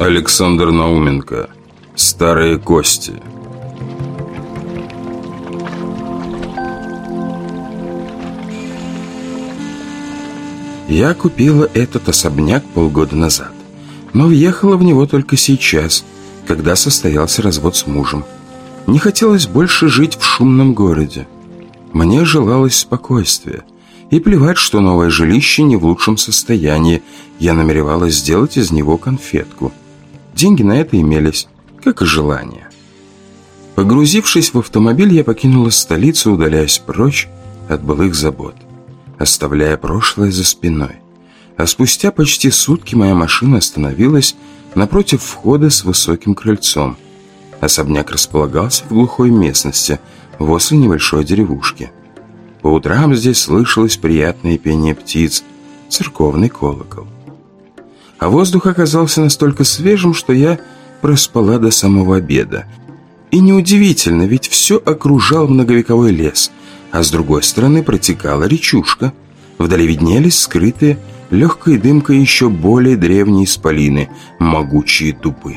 Александр Науменко. Старые кости. Я купила этот особняк полгода назад. Но въехала в него только сейчас Когда состоялся развод с мужем. Не хотелось больше жить в шумном городе. Мне желалось спокойствия. И плевать, что новое жилище не в лучшем состоянии. Я намеревалась сделать из него конфетку Деньги на это имелись, как и желание. Погрузившись в автомобиль, я покинула столицу, удаляясь прочь от былых забот, оставляя прошлое за спиной. А спустя почти сутки моя машина остановилась напротив входа с высоким крыльцом. Особняк располагался в глухой местности, возле небольшой деревушки. По утрам здесь слышалось приятное пение птиц, церковный колокол а воздух оказался настолько свежим, что я проспала до самого обеда. И неудивительно, ведь все окружал многовековой лес, а с другой стороны протекала речушка. Вдали виднелись скрытые легкой дымкой еще более древние исполины, могучие дубы.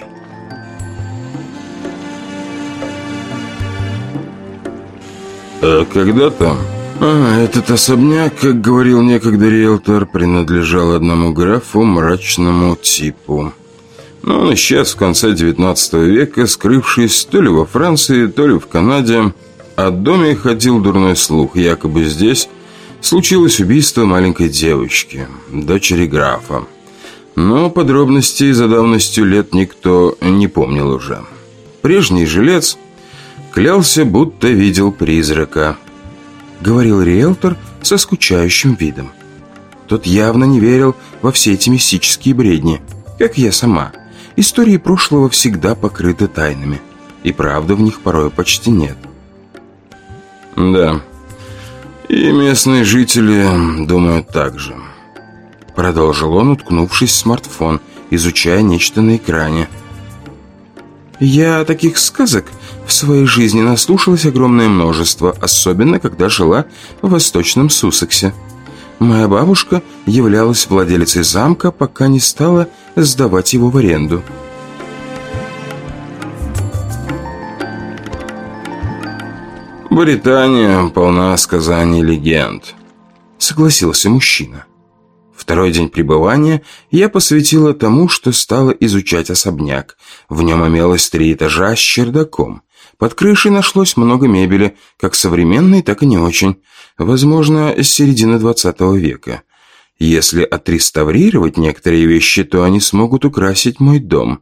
«А когда там?» А, этот особняк, как говорил некогда риэлтор, принадлежал одному графу мрачному типу. Но он исчез в конце 19 века, скрывшись то ли во Франции, то ли в Канаде. О доме ходил дурной слух, якобы здесь случилось убийство маленькой девочки, дочери графа. Но подробностей за давностью лет никто не помнил уже. Прежний жилец клялся, будто видел призрака – говорил риэлтор со скучающим видом. Тот явно не верил во все эти мистические бредни, как я сама. Истории прошлого всегда покрыты тайнами, и правды в них порой почти нет. Да, и местные жители думают так же. Продолжил он, уткнувшись в смартфон, изучая нечто на экране. Я таких сказок в своей жизни наслушалась огромное множество, особенно когда жила в Восточном Суссексе. Моя бабушка являлась владелицей замка, пока не стала сдавать его в аренду. «Британия полна сказаний и легенд», — согласился мужчина. Второй день пребывания я посвятила тому, что стала изучать особняк. В нем имелось три этажа с чердаком. Под крышей нашлось много мебели, как современной, так и не очень. Возможно, с середины 20 века. Если отреставрировать некоторые вещи, то они смогут украсить мой дом.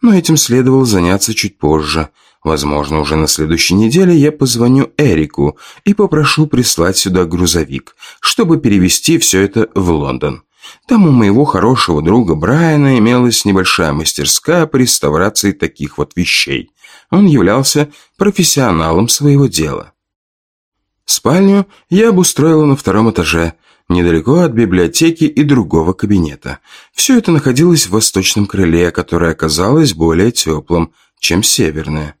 Но этим следовало заняться чуть позже. Возможно, уже на следующей неделе я позвоню Эрику и попрошу прислать сюда грузовик, чтобы перевезти все это в Лондон. Там у моего хорошего друга Брайана имелась небольшая мастерская по реставрации таких вот вещей. Он являлся профессионалом своего дела. Спальню я обустроила на втором этаже, недалеко от библиотеки и другого кабинета. Все это находилось в восточном крыле, которое оказалось более теплым, чем северное.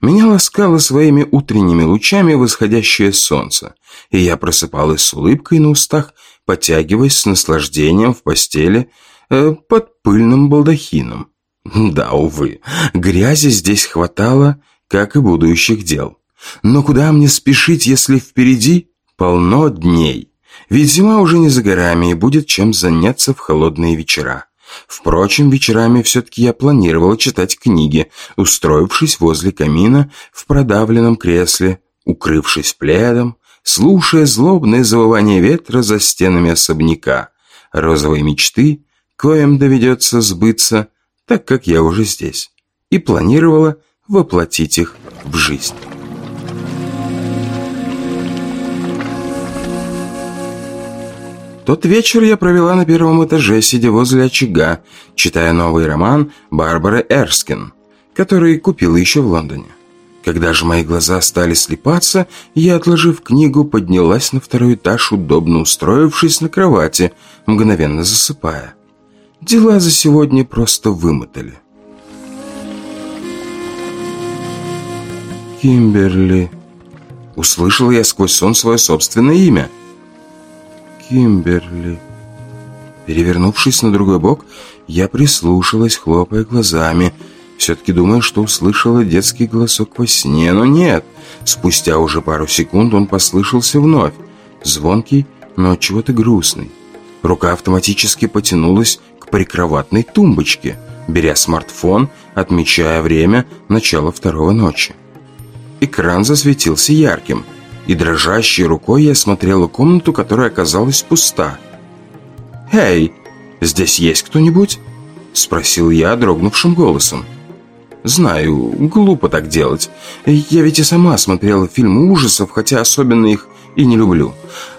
Меня ласкало своими утренними лучами восходящее солнце, и я просыпалась с улыбкой на устах, потягиваясь с наслаждением в постели э, под пыльным балдахином. Да, увы, грязи здесь хватало, как и будущих дел. Но куда мне спешить, если впереди полно дней? Ведь зима уже не за горами и будет чем заняться в холодные вечера. Впрочем, вечерами все-таки я планировала читать книги, устроившись возле камина в продавленном кресле, укрывшись пледом, слушая злобное завывание ветра за стенами особняка, розовые мечты, коим доведется сбыться – так как я уже здесь, и планировала воплотить их в жизнь. Тот вечер я провела на первом этаже, сидя возле очага, читая новый роман Барбары Эрскин, который купила еще в Лондоне. Когда же мои глаза стали слепаться, я, отложив книгу, поднялась на второй этаж, удобно устроившись на кровати, мгновенно засыпая. Дела за сегодня просто вымотали. Кимберли. Услышал я сквозь сон свое собственное имя. Кимберли. Перевернувшись на другой бок, я прислушалась, хлопая глазами. Все-таки думаю, что услышала детский голосок во сне, но нет. Спустя уже пару секунд он послышался вновь. Звонкий, но чего-то грустный. Рука автоматически потянулась прикроватной тумбочке, беря смартфон, отмечая время начала второго ночи. Экран засветился ярким, и дрожащей рукой я смотрела комнату, которая оказалась пуста. «Эй, здесь есть кто-нибудь?» Спросил я дрогнувшим голосом. «Знаю, глупо так делать. Я ведь и сама смотрела фильмы ужасов, хотя особенно их и не люблю.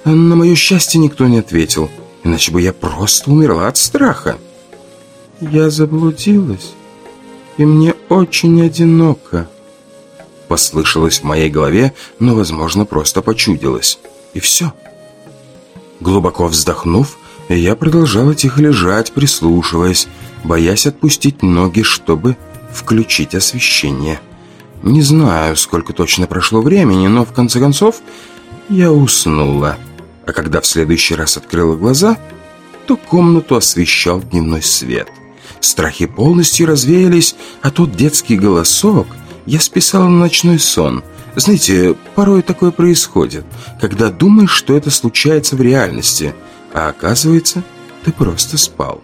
На мое счастье никто не ответил, иначе бы я просто умерла от страха». «Я заблудилась, и мне очень одиноко», послышалось в моей голове, но, возможно, просто почудилось. И все. Глубоко вздохнув, я продолжала тихо лежать, прислушиваясь, боясь отпустить ноги, чтобы включить освещение. Не знаю, сколько точно прошло времени, но в конце концов я уснула. А когда в следующий раз открыла глаза, то комнату освещал дневной свет. Страхи полностью развеялись, а тот детский голосок я списала на ночной сон. Знаете, порой такое происходит, когда думаешь, что это случается в реальности – а оказывается, ты просто спал.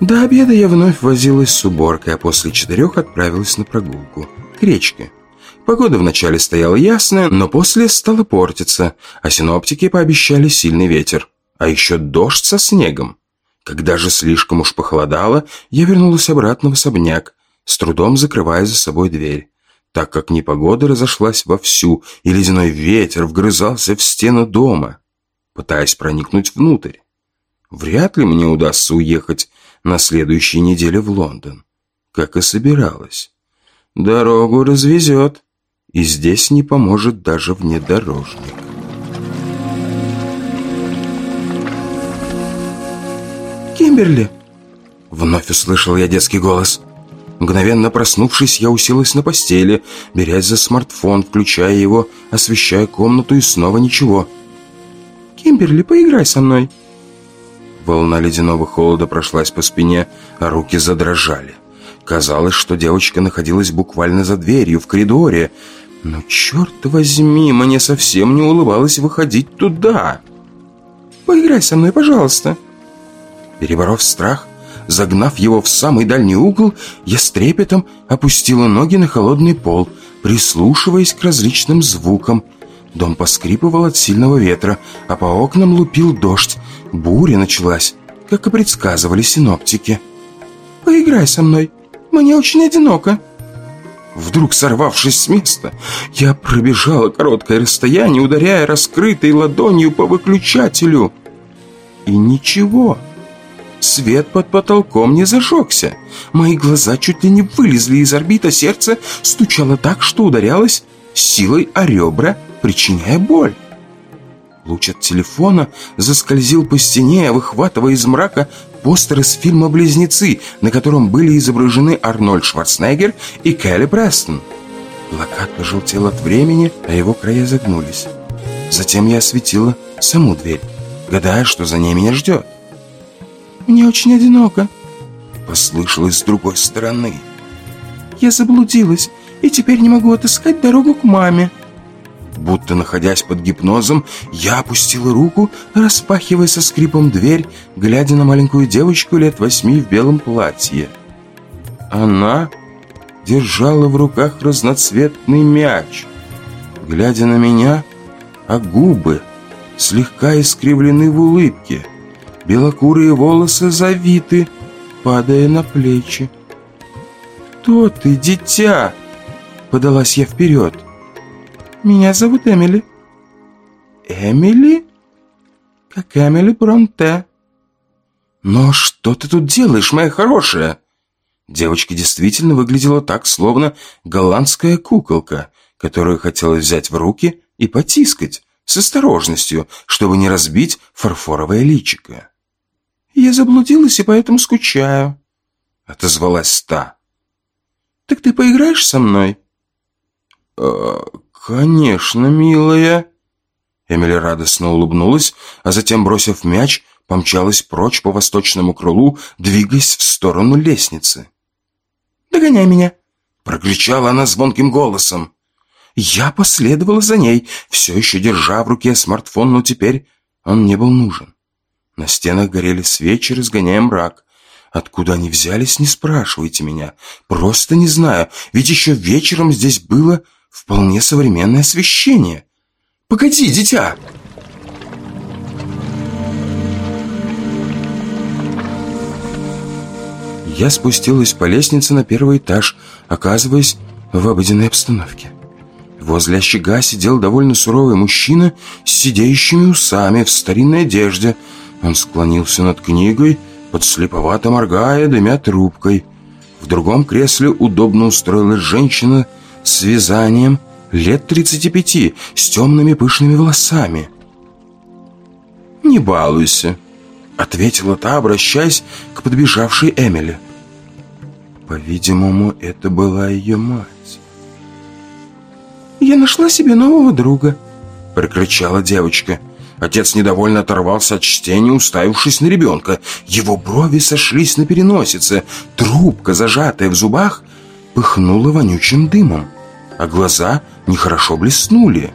До обеда я вновь возилась с уборкой, а после четырех отправилась на прогулку. К речке. Погода вначале стояла ясная, но после стала портиться, а синоптики пообещали сильный ветер. А еще дождь со снегом. Когда же слишком уж похолодало, я вернулась обратно в особняк, с трудом закрывая за собой дверь, так как непогода разошлась вовсю, и ледяной ветер вгрызался в стену дома пытаясь проникнуть внутрь. Вряд ли мне удастся уехать на следующей неделе в Лондон, как и собиралась. Дорогу развезет, и здесь не поможет даже внедорожник. «Кимберли!» Вновь услышал я детский голос. Мгновенно проснувшись, я уселась на постели, берясь за смартфон, включая его, освещая комнату и снова ничего. Кимберли, поиграй со мной!» Волна ледяного холода прошлась по спине, а руки задрожали. Казалось, что девочка находилась буквально за дверью, в коридоре. Но, черт возьми, мне совсем не улыбалось выходить туда. «Поиграй со мной, пожалуйста!» Переборов страх, загнав его в самый дальний угол, я с трепетом опустила ноги на холодный пол, прислушиваясь к различным звукам – Дом поскрипывал от сильного ветра, а по окнам лупил дождь. Буря началась, как и предсказывали синоптики. «Поиграй со мной, мне очень одиноко». Вдруг сорвавшись с места, я пробежала короткое расстояние, ударяя раскрытой ладонью по выключателю. И ничего. Свет под потолком не зажегся. Мои глаза чуть ли не вылезли из орбита, сердце стучало так, что ударялось силой о ребра причиняя боль. Луч от телефона заскользил по стене, выхватывая из мрака постер из фильма «Близнецы», на котором были изображены Арнольд Шварценеггер и Келли Престон. Плакат пожелтел от времени, а его края загнулись. Затем я осветила саму дверь, гадая, что за ней меня ждет. «Мне очень одиноко», — послышалось с другой стороны. «Я заблудилась и теперь не могу отыскать дорогу к маме». Будто находясь под гипнозом, я опустила руку, распахивая со скрипом дверь, глядя на маленькую девочку лет восьми в белом платье. Она держала в руках разноцветный мяч. Глядя на меня, а губы слегка искривлены в улыбке. Белокурые волосы завиты, падая на плечи. «Кто ты, дитя?» Подалась я вперед. Меня зовут Эмили». «Эмили?» «Как Эмили Бронте». «Но что ты тут делаешь, моя хорошая?» Девочка действительно выглядела так, словно голландская куколка, которую хотелось взять в руки и потискать с осторожностью, чтобы не разбить фарфоровое личико. «Я заблудилась и поэтому скучаю», — отозвалась та. «Так ты поиграешь со мной?» «Э, «Конечно, милая!» Эмили радостно улыбнулась, а затем, бросив мяч, помчалась прочь по восточному крылу, двигаясь в сторону лестницы. «Догоняй меня!» — прокричала она звонким голосом. Я последовала за ней, все еще держа в руке смартфон, но теперь он не был нужен. На стенах горели свечи, разгоняя мрак. Откуда они взялись, не спрашивайте меня. Просто не знаю, ведь еще вечером здесь было вполне современное освещение. «Погоди, дитя!» Я спустилась по лестнице на первый этаж, оказываясь в обыденной обстановке. Возле очага сидел довольно суровый мужчина с сидеющими усами в старинной одежде. Он склонился над книгой, подслеповато моргая, дымя трубкой. В другом кресле удобно устроилась женщина с вязанием лет 35, с темными пышными волосами. «Не балуйся», — ответила та, обращаясь к подбежавшей Эмили. По-видимому, это была ее мать. «Я нашла себе нового друга», — прокричала девочка. Отец недовольно оторвался от чтения, уставившись на ребенка. Его брови сошлись на переносице. Трубка, зажатая в зубах, пыхнула вонючим дымом, а глаза нехорошо блеснули.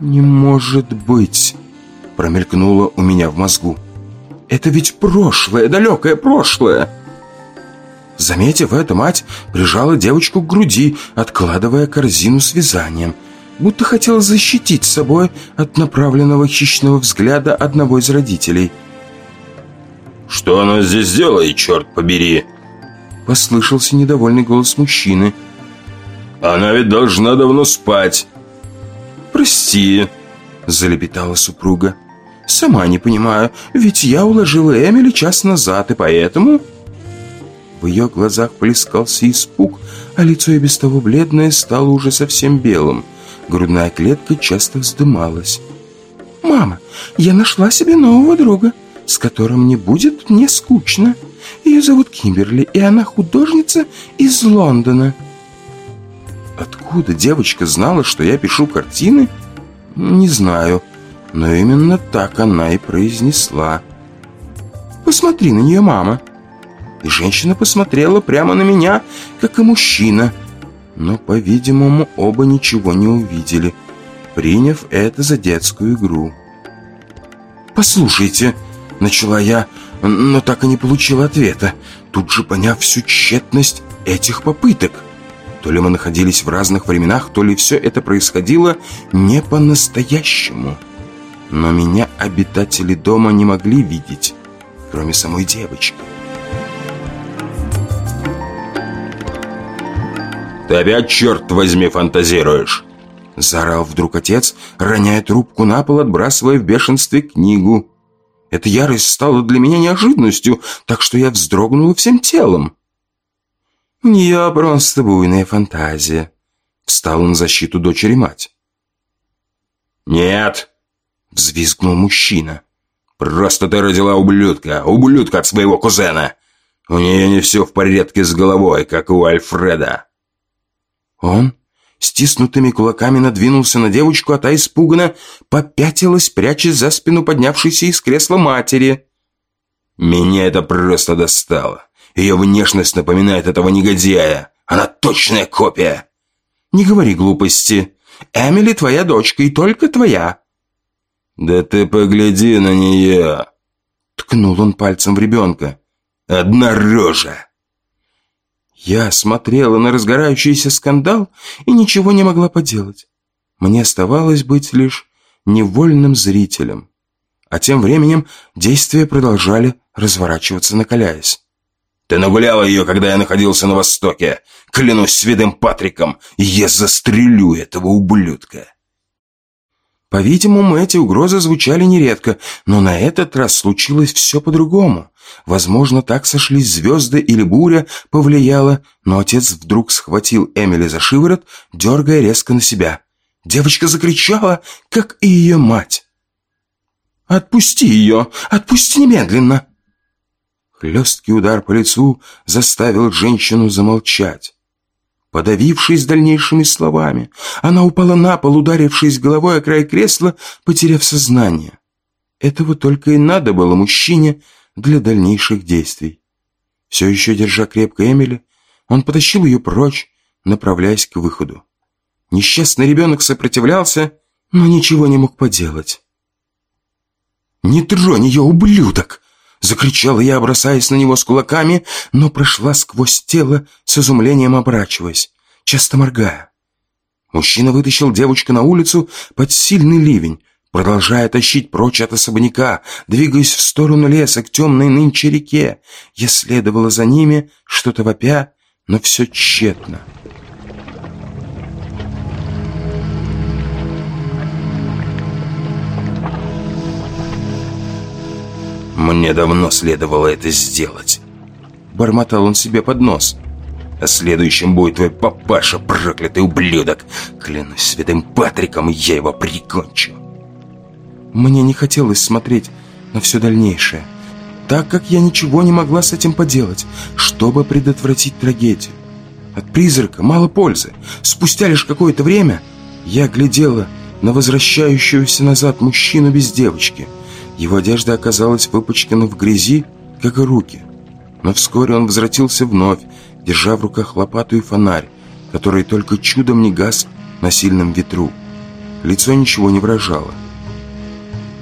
«Не может быть!» — промелькнуло у меня в мозгу. «Это ведь прошлое, далекое прошлое!» Заметив это, мать прижала девочку к груди, откладывая корзину с вязанием, будто хотела защитить собой от направленного хищного взгляда одного из родителей. «Что она здесь делает, черт побери?» Послышался недовольный голос мужчины. «Она ведь должна давно спать». «Прости», — залепетала супруга. «Сама не понимаю, ведь я уложила Эмили час назад, и поэтому...» В ее глазах плескался испуг, а лицо и без того бледное стало уже совсем белым. Грудная клетка часто вздымалась. «Мама, я нашла себе нового друга, с которым не будет мне скучно. Ее зовут Кимберли, и она художница из Лондона». Откуда девочка знала, что я пишу картины? Не знаю, но именно так она и произнесла. «Посмотри на нее, мама!» и женщина посмотрела прямо на меня, как и мужчина. Но, по-видимому, оба ничего не увидели, приняв это за детскую игру. «Послушайте», — начала я, но так и не получила ответа, тут же поняв всю тщетность этих попыток. То ли мы находились в разных временах, то ли все это происходило не по-настоящему. Но меня обитатели дома не могли видеть, кроме самой девочки. Ты опять, черт возьми, фантазируешь?» Заорал вдруг отец, роняя трубку на пол, отбрасывая в бешенстве книгу. Эта ярость стала для меня неожиданностью, так что я вздрогнула всем телом. «У нее просто буйная фантазия», — встал на защиту дочери мать. «Нет!» — взвизгнул мужчина. «Просто ты родила ублюдка, ублюдка от своего кузена. У нее не все в порядке с головой, как у Альфреда». Он стиснутыми кулаками надвинулся на девочку, а та испуганно попятилась, прячась за спину поднявшейся из кресла матери. «Меня это просто достало. Ее внешность напоминает этого негодяя. Она точная копия!» «Не говори глупости. Эмили твоя дочка и только твоя». «Да ты погляди на нее!» Ткнул он пальцем в ребенка. «Одна рожа!» Я смотрела на разгорающийся скандал и ничего не могла поделать. Мне оставалось быть лишь невольным зрителем. А тем временем действия продолжали разворачиваться, накаляясь. «Ты нагуляла ее, когда я находился на Востоке. Клянусь святым Патриком, я застрелю этого ублюдка!» По-видимому, эти угрозы звучали нередко, но на этот раз случилось все по-другому. Возможно, так сошлись звезды или буря повлияла, но отец вдруг схватил Эмили за шиворот, дергая резко на себя. Девочка закричала, как и ее мать. «Отпусти ее! Отпусти немедленно!» Хлесткий удар по лицу заставил женщину замолчать. Подавившись дальнейшими словами, она упала на пол, ударившись головой о край кресла, потеряв сознание. Этого только и надо было мужчине для дальнейших действий. Все еще держа крепко Эмили, он потащил ее прочь, направляясь к выходу. Несчастный ребенок сопротивлялся, но ничего не мог поделать. «Не тронь ее, ублюдок!» Закричала я, бросаясь на него с кулаками, но прошла сквозь тело, с изумлением оборачиваясь, часто моргая. Мужчина вытащил девочку на улицу под сильный ливень, продолжая тащить прочь от особняка, двигаясь в сторону леса к темной нынче реке. Я следовала за ними, что-то вопя, но все тщетно. «Мне давно следовало это сделать», — бормотал он себе под нос. «А следующим будет твой папаша, проклятый ублюдок! Клянусь святым Патриком, я его прикончу!» Мне не хотелось смотреть на все дальнейшее, так как я ничего не могла с этим поделать, чтобы предотвратить трагедию. От призрака мало пользы. Спустя лишь какое-то время я глядела на возвращающегося назад мужчину без девочки — его одежда оказалась выпачкана в грязи, как и руки. Но вскоре он возвратился вновь, держа в руках лопату и фонарь, который только чудом не гас на сильном ветру. Лицо ничего не выражало.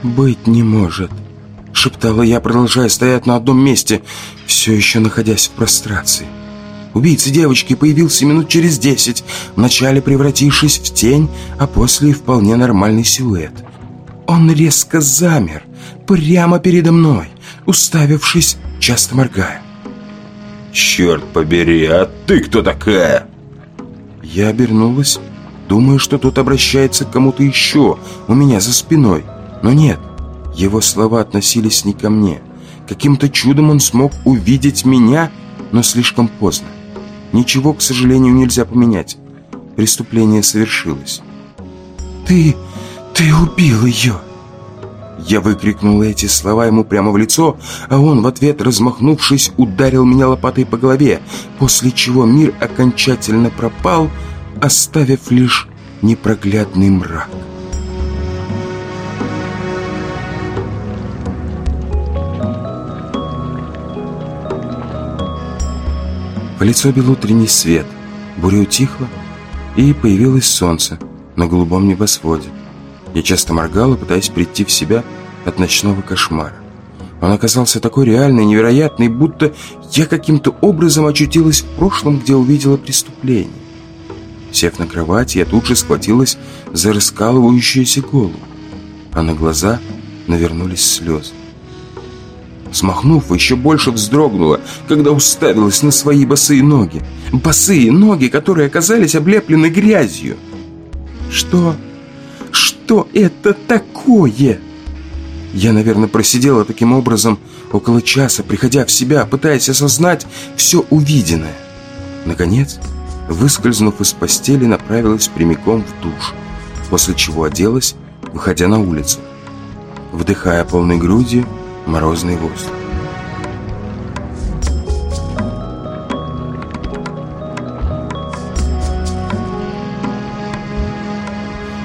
«Быть не может», — шептала я, продолжая стоять на одном месте, все еще находясь в прострации. Убийца девочки появился минут через десять, вначале превратившись в тень, а после вполне нормальный силуэт. Он резко замер, прямо передо мной, уставившись, часто моргая. «Черт побери, а ты кто такая?» Я обернулась, думая, что тут обращается к кому-то еще, у меня за спиной. Но нет, его слова относились не ко мне. Каким-то чудом он смог увидеть меня, но слишком поздно. Ничего, к сожалению, нельзя поменять. Преступление совершилось. «Ты... ты убил ее!» Я выкрикнул эти слова ему прямо в лицо, а он в ответ, размахнувшись, ударил меня лопатой по голове, после чего мир окончательно пропал, оставив лишь непроглядный мрак. В лицо бил утренний свет, буря утихла, и появилось солнце на голубом небосводе. Я часто моргала, пытаясь прийти в себя от ночного кошмара. Он оказался такой реальный, невероятный, будто я каким-то образом очутилась в прошлом, где увидела преступление. Сев на кровать, я тут же схватилась за раскалывающуюся голову, а на глаза навернулись слезы. Смахнув, еще больше вздрогнула, когда уставилась на свои босые ноги. Босые ноги, которые оказались облеплены грязью. Что что это такое? Я, наверное, просидела таким образом около часа, приходя в себя, пытаясь осознать все увиденное. Наконец, выскользнув из постели, направилась прямиком в душ, после чего оделась, выходя на улицу, вдыхая полной грудью морозный воздух.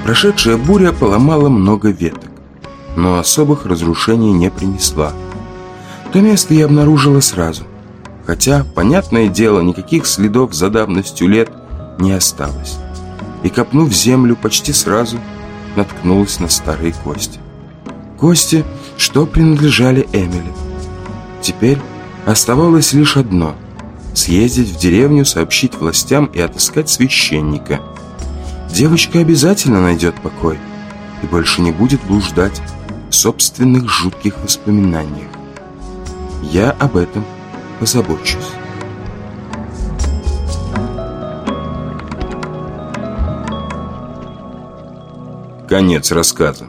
Прошедшая буря поломала много веток, но особых разрушений не принесла. То место я обнаружила сразу, хотя, понятное дело, никаких следов за давностью лет не осталось. И копнув землю почти сразу, наткнулась на старые кости. Кости, что принадлежали Эмили. Теперь оставалось лишь одно – съездить в деревню, сообщить властям и отыскать священника – девочка обязательно найдет покой и больше не будет блуждать в собственных жутких воспоминаниях. Я об этом позабочусь. Конец рассказа.